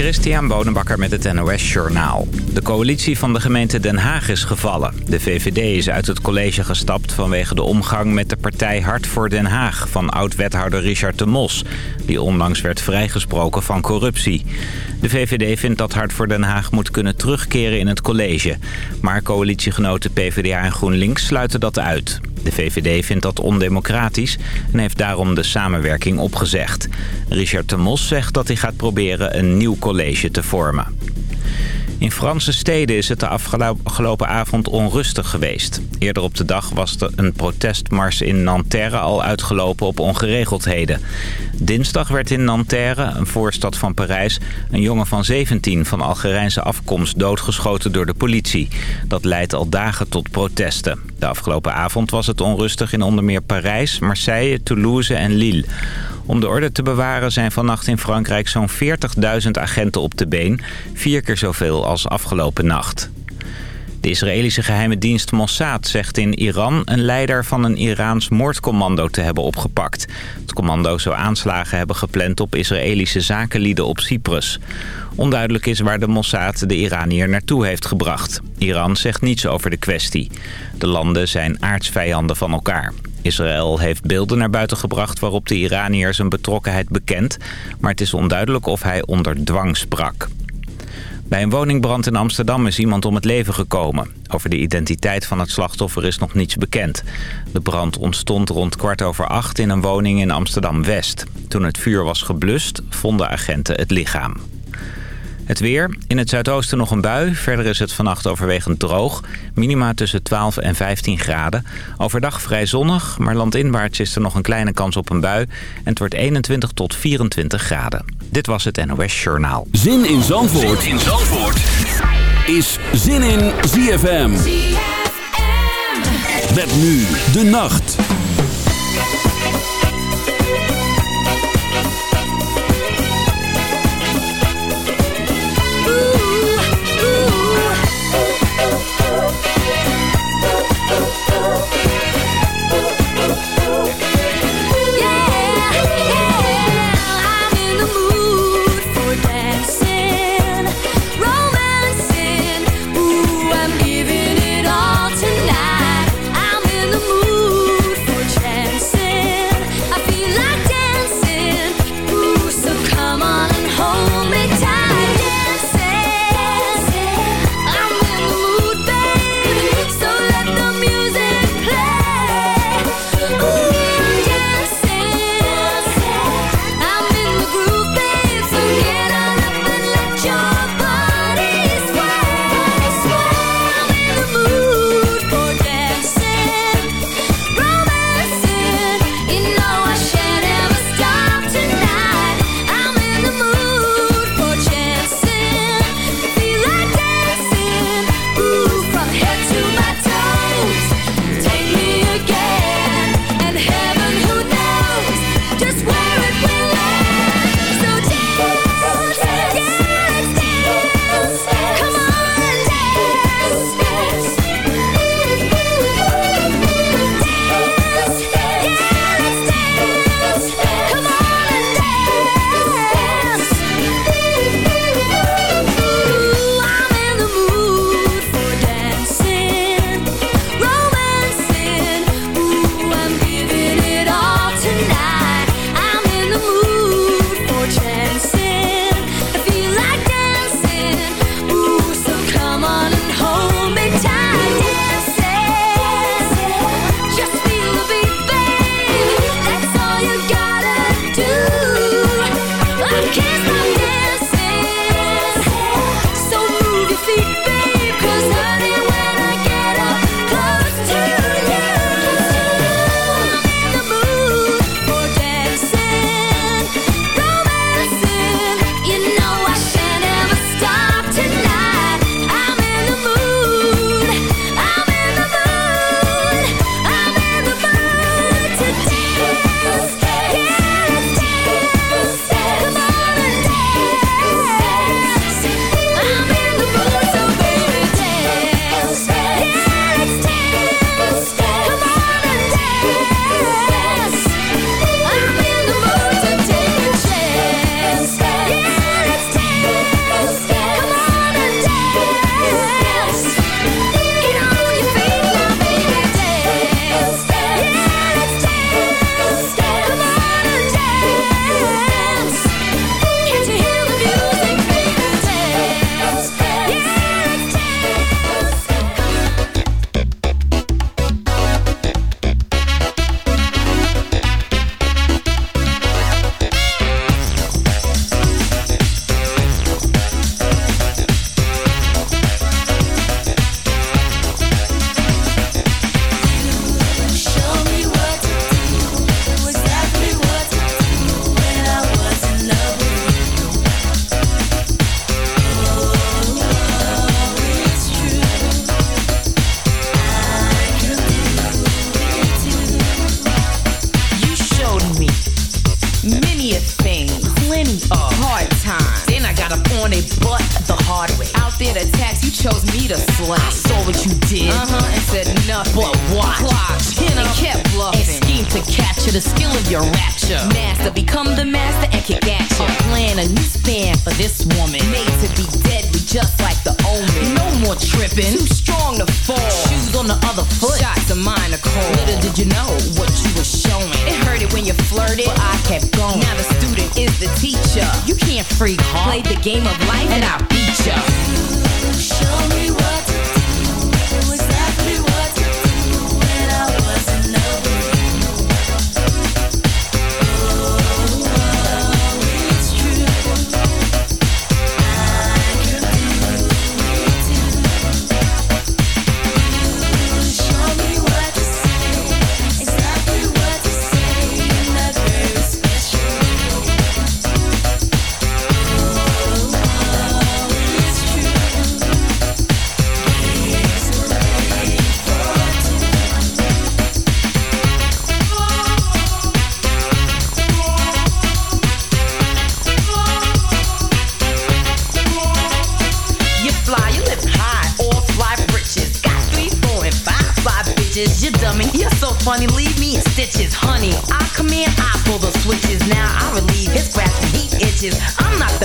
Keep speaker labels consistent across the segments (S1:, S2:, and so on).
S1: Christian Bonenbakker met het NOS Journaal. De coalitie van de gemeente Den Haag is gevallen. De VVD is uit het college gestapt vanwege de omgang met de partij Hart voor Den Haag... van oud-wethouder Richard de Mos, die onlangs werd vrijgesproken van corruptie. De VVD vindt dat Hart voor Den Haag moet kunnen terugkeren in het college. Maar coalitiegenoten PvdA en GroenLinks sluiten dat uit. De VVD vindt dat ondemocratisch en heeft daarom de samenwerking opgezegd. Richard de Mos zegt dat hij gaat proberen een nieuw college te vormen. In Franse steden is het de afgelopen avond onrustig geweest. Eerder op de dag was er een protestmars in Nanterre al uitgelopen op ongeregeldheden. Dinsdag werd in Nanterre, een voorstad van Parijs, een jongen van 17 van Algerijnse afkomst doodgeschoten door de politie. Dat leidt al dagen tot protesten. De afgelopen avond was het onrustig in onder meer Parijs, Marseille, Toulouse en Lille. Om de orde te bewaren zijn vannacht in Frankrijk zo'n 40.000 agenten op de been. Vier keer zoveel als afgelopen nacht. De Israëlische geheime dienst Mossad zegt in Iran een leider van een Iraans moordcommando te hebben opgepakt. Het commando zou aanslagen hebben gepland op Israëlische zakenlieden op Cyprus. Onduidelijk is waar de Mossad de Iranier naartoe heeft gebracht. Iran zegt niets over de kwestie. De landen zijn aardsvijanden van elkaar. Israël heeft beelden naar buiten gebracht waarop de Iranier zijn betrokkenheid bekent... maar het is onduidelijk of hij onder dwang sprak. Bij een woningbrand in Amsterdam is iemand om het leven gekomen. Over de identiteit van het slachtoffer is nog niets bekend. De brand ontstond rond kwart over acht in een woning in Amsterdam-West. Toen het vuur was geblust, vonden agenten het lichaam. Het weer. In het zuidoosten nog een bui. Verder is het vannacht overwegend droog. Minima tussen 12 en 15 graden. Overdag vrij zonnig, maar landinwaarts is er nog een kleine kans op een bui. En het wordt 21 tot 24 graden. Dit was het NOS Journaal.
S2: Zin in Zandvoort, zin in Zandvoort. is Zin in ZFM. ZFM. Met nu de nacht.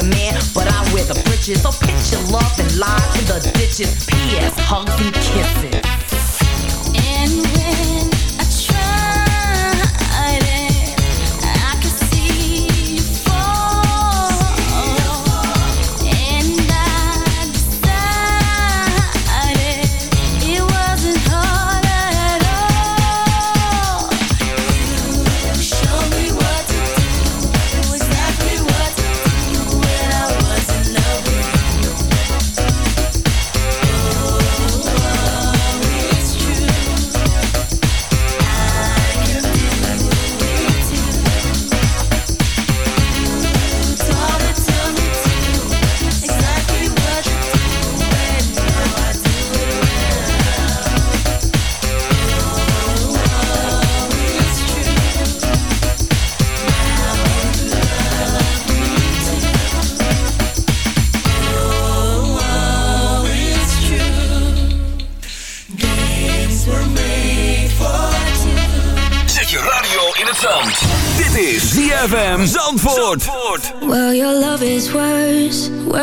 S3: man, but I wear the britches. So pitch your love and lies in the ditches. P.S. Hugs and kisses. And when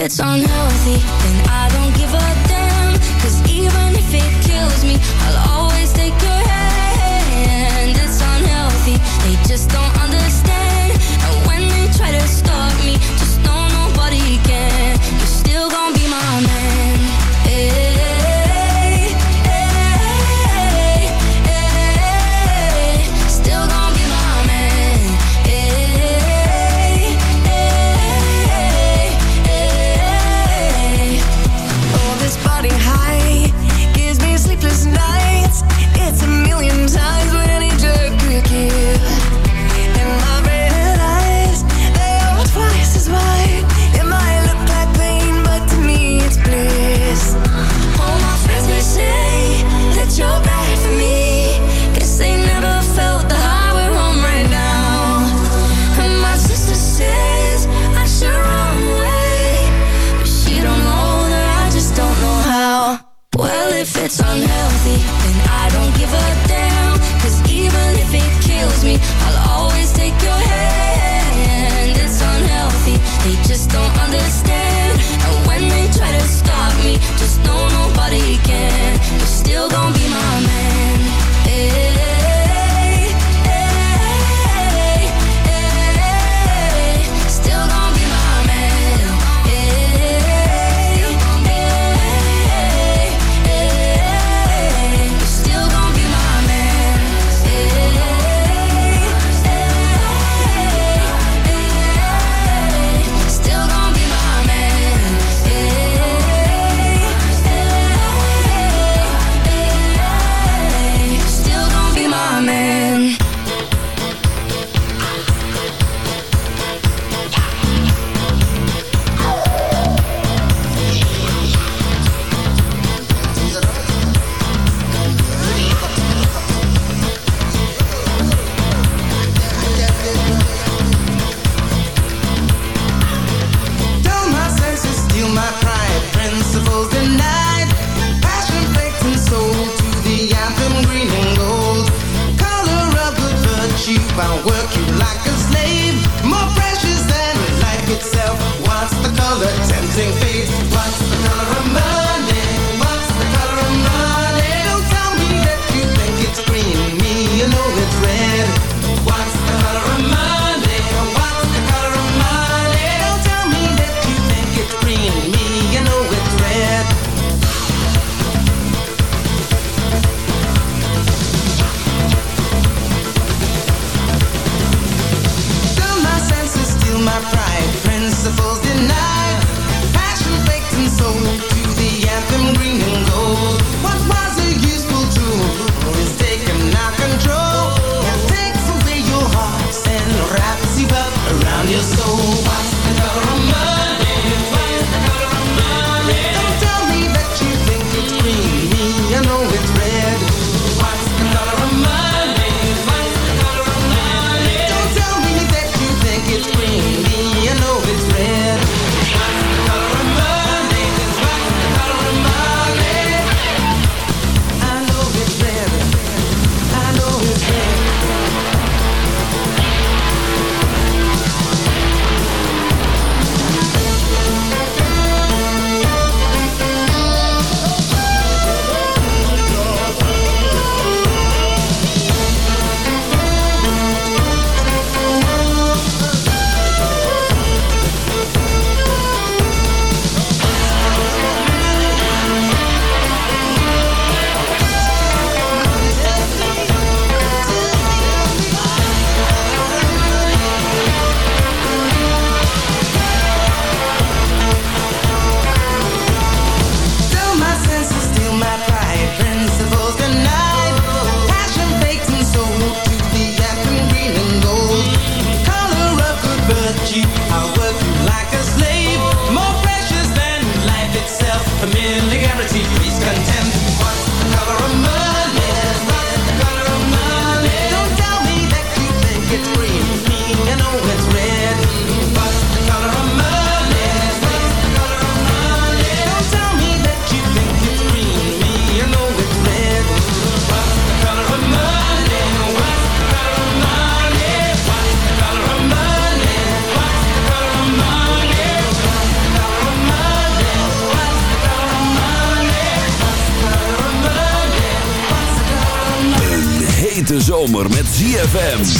S2: it's unhealthy. ZFM.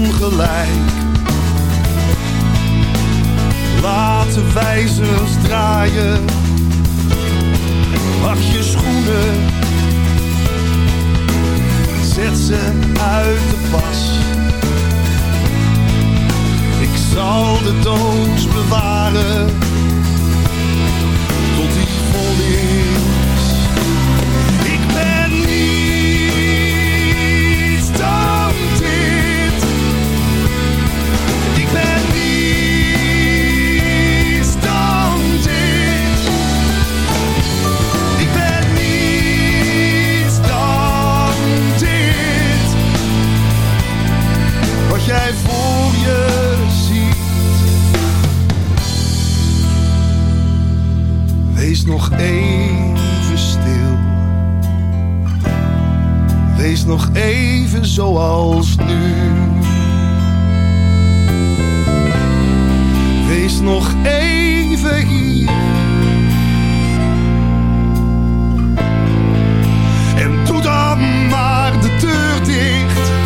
S4: nu. Laat de wijzers draaien. Pak je schoenen. Zet ze uit de pas. Ik zal de doos bewaren. Voor je ziet. Wees nog even stil. Wees nog even zoals nu. Wees nog even hier. En doe maar de deur dicht.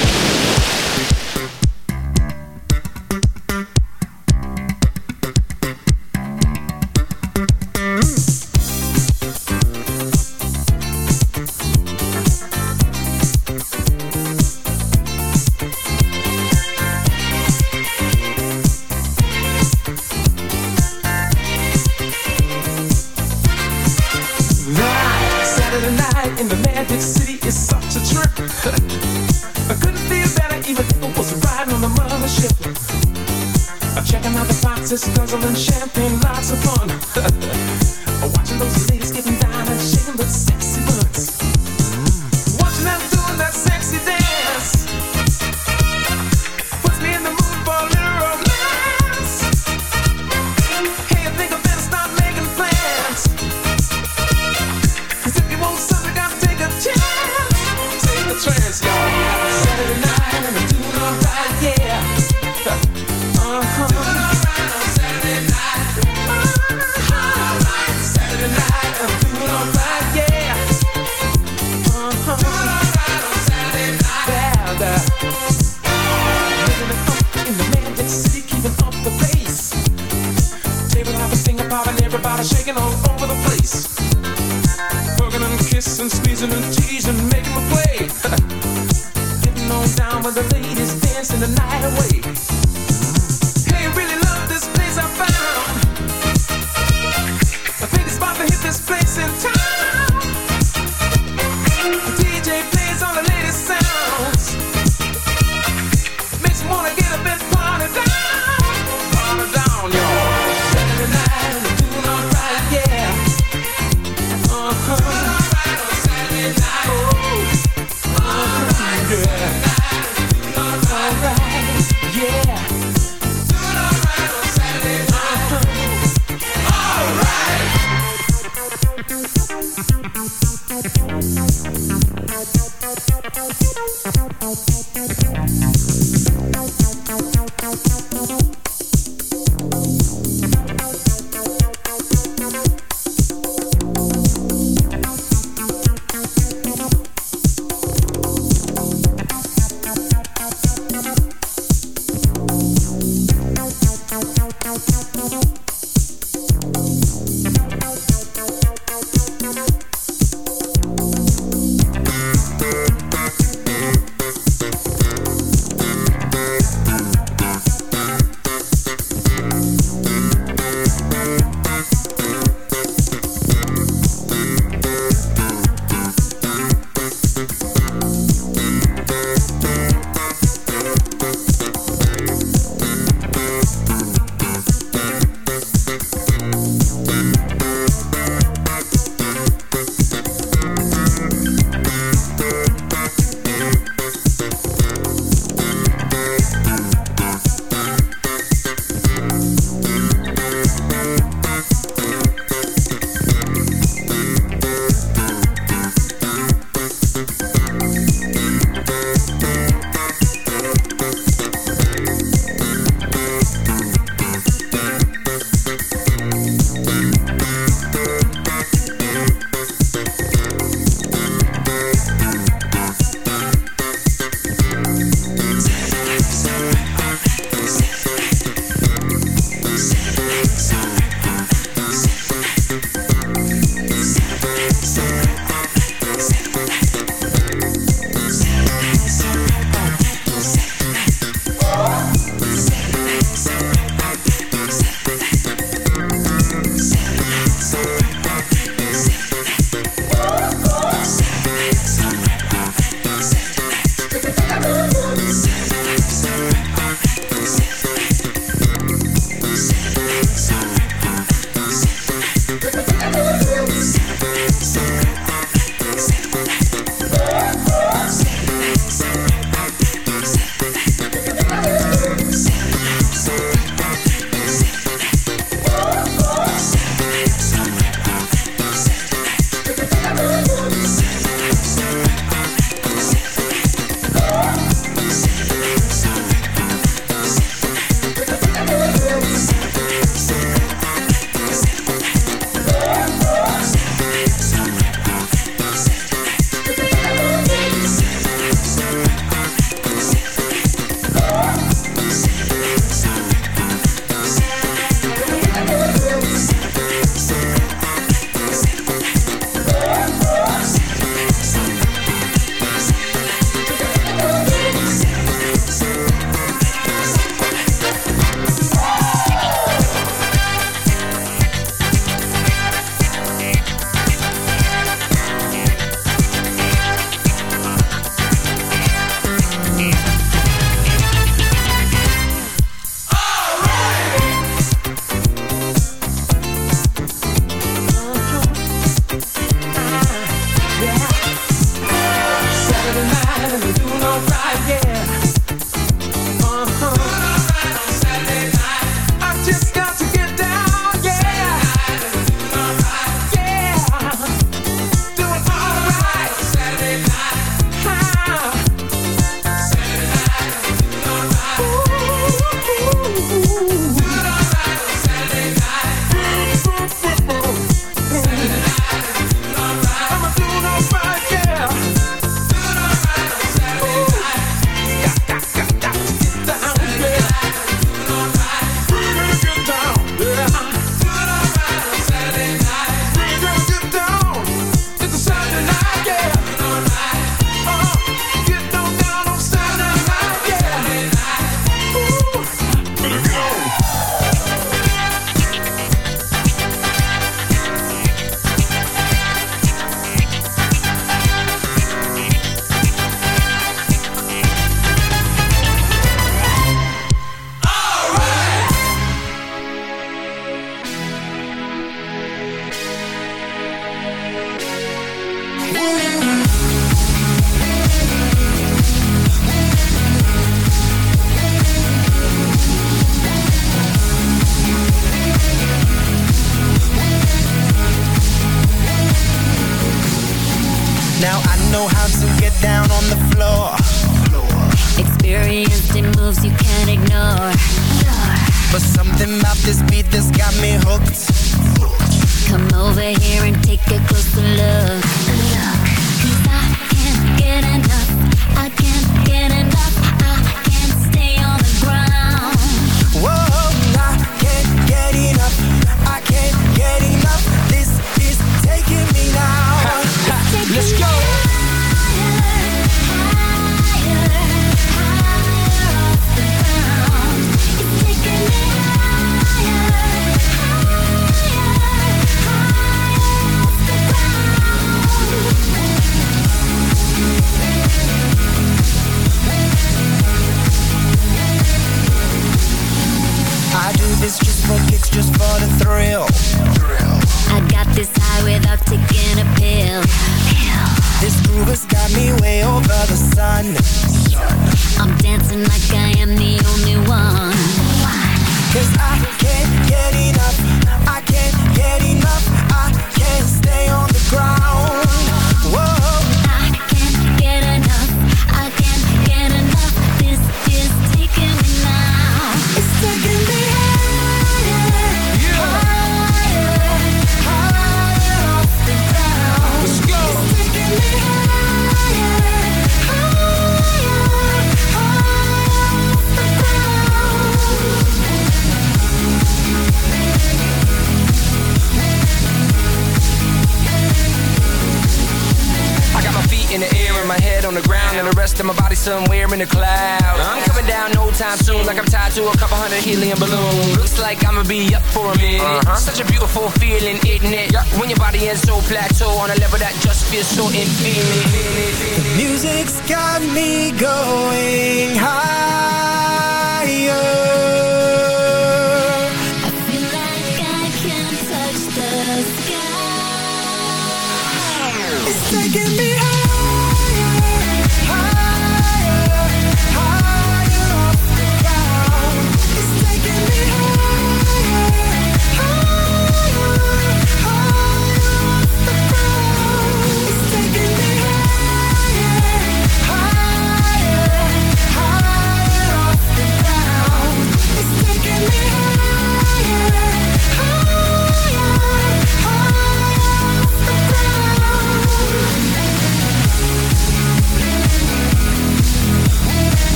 S5: It's taking me higher,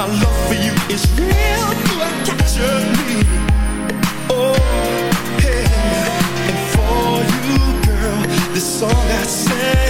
S6: My love for you is real, you
S5: are captured me. Oh, yeah. And for
S4: you, girl, this song I sing.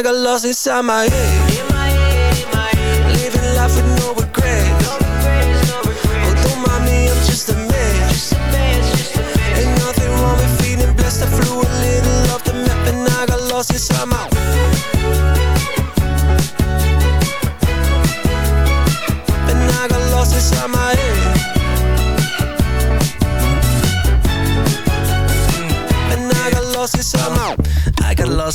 S7: I got lost inside my head.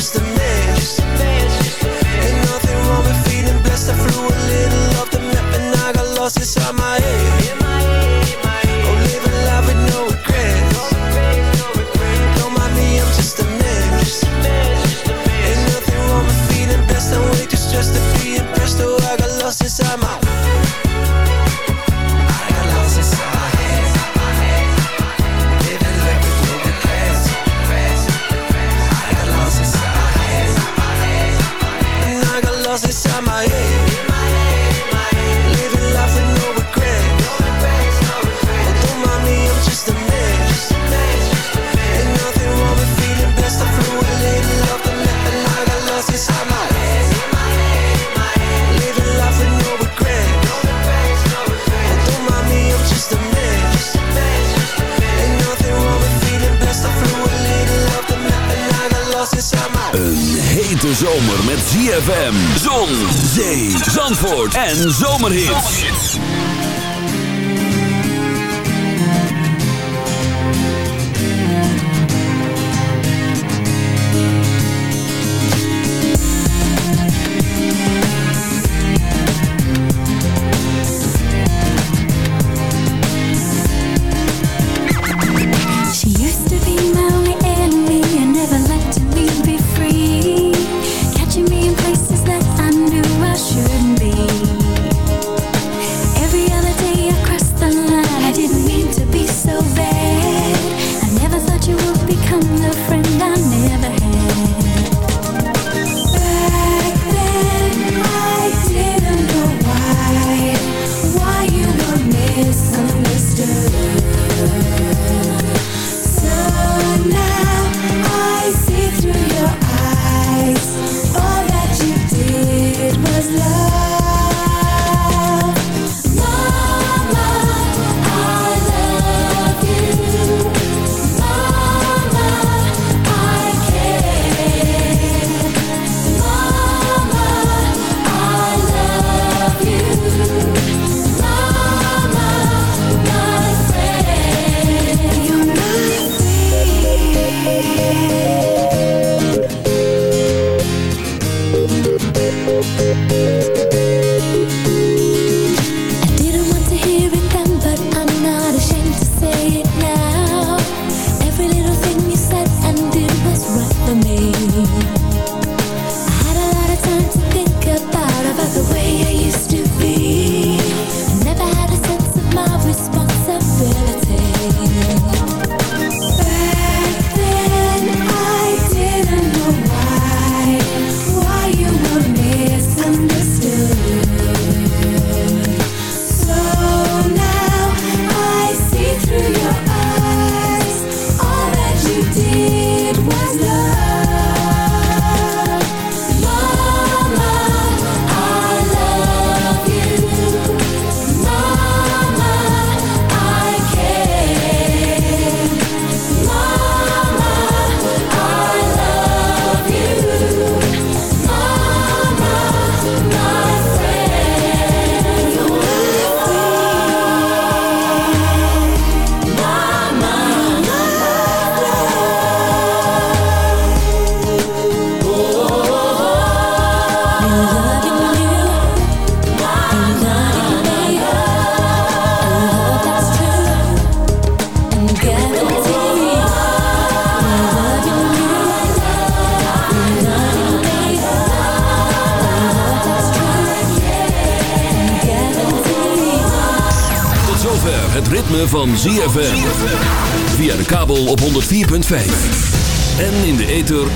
S7: just a man.
S2: Zomer met ZFM, en Zomerhits.